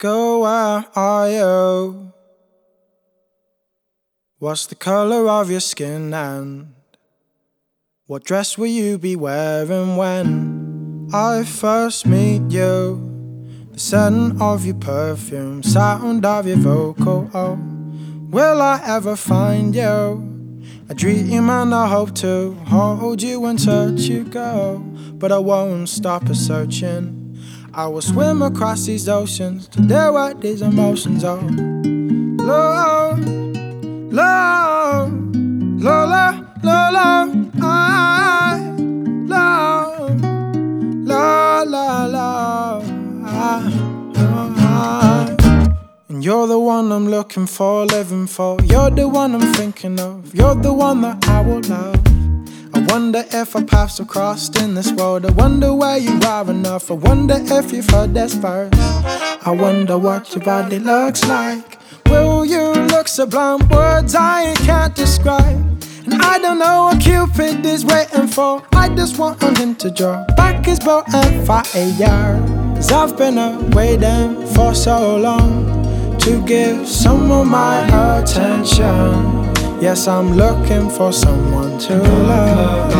Go, where are you? What's the color of your skin and what dress will you be wearing when I first meet you? The scent of your perfume, sound of your vocal. Oh, will I ever find you? I dream and I hope to hold you and touch you go, but I won't stop a searching. I will swim across these oceans to deal with these emotions. Oh, love, love, love, love, love, I love, love, love, love. And you're the one I'm looking for, living for. You're the one I'm thinking of. You're the one that I will love. I wonder if our paths have crossed in this world. I wonder where you are enough. I wonder if you've heard this verse. I wonder what your body looks like. Will you look sublime? Words I can't describe. And I don't know what Cupid is waiting for. I just want him to draw back his bow and fire. Cause I've been waiting for so long to give someone my attention. Yes, I'm looking for someone to love.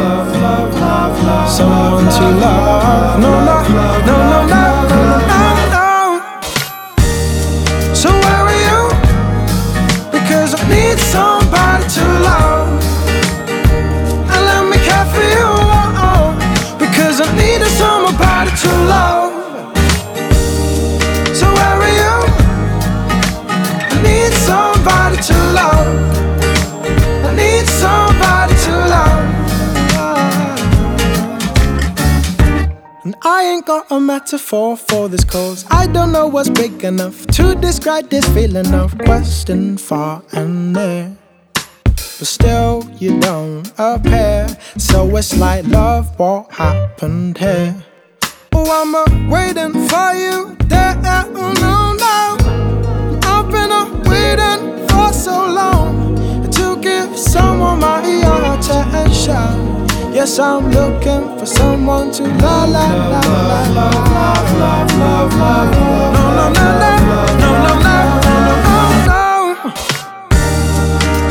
Someone to love. No, no, ain't got a metaphor for this cause. I don't know what's big enough to describe this feeling of question far and near. But still, you don't appear. So it's like love, what happened here? Oh, I'm uh, waiting for you there. Oh, no, no. I've been uh, waiting for so long to give someone my attention. Yes, I'm looking for someone to love, love, love, love, love, love, love, love. No, no, no, no, no, no, no, no, no.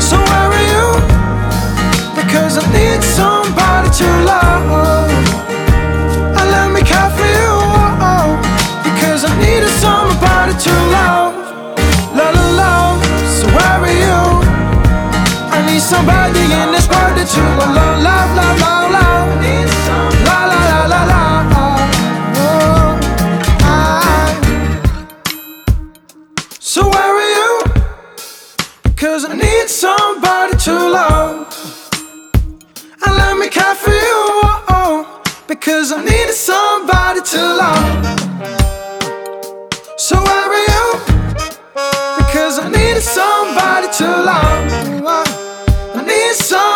So where are you? Because I need somebody to love. And let me care for you. Oh, oh. Because I need somebody to love. Love, love, love. So where are you? I need somebody in this world that you will love, Because I need somebody to love. And let me care for you. Oh, oh. Because I need somebody to love. So where are you? Because I need somebody to love. I need somebody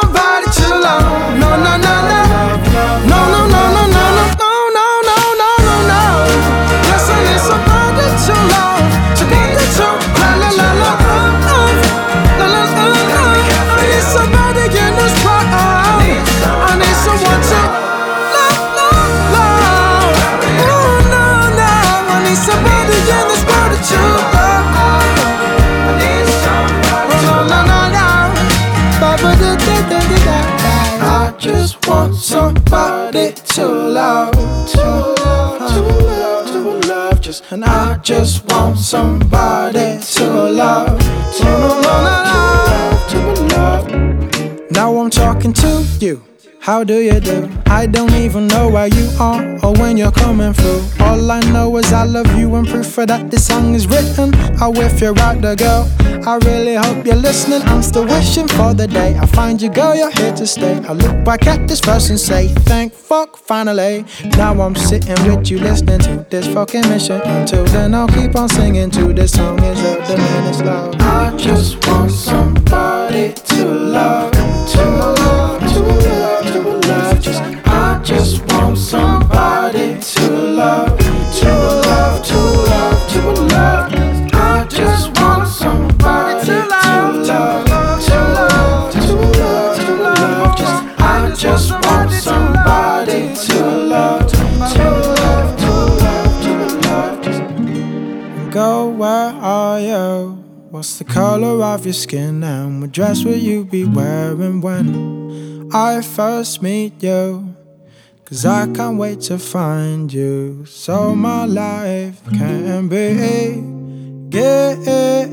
somebody to love, to love, to love, to love. Just and I just want somebody to love, to love, to love. Now I'm talking to you. How do you do? I don't even know where you are or when you're coming through. All I know is I love you and proof for that this song is written. Oh, if you're out there, girl, I really hope you're listening. I'm still wishing for the day I find you, girl, you're here to stay. I look back at this verse and say, thank fuck, finally. Now I'm sitting with you listening to this fucking mission. Until then, I'll keep on singing to this song is a diminished love. I just want somebody to love, are you? Oh, what's the color of your skin and what dress will you be wearing when I first meet you? Cause I can't wait to find you so my life can be good.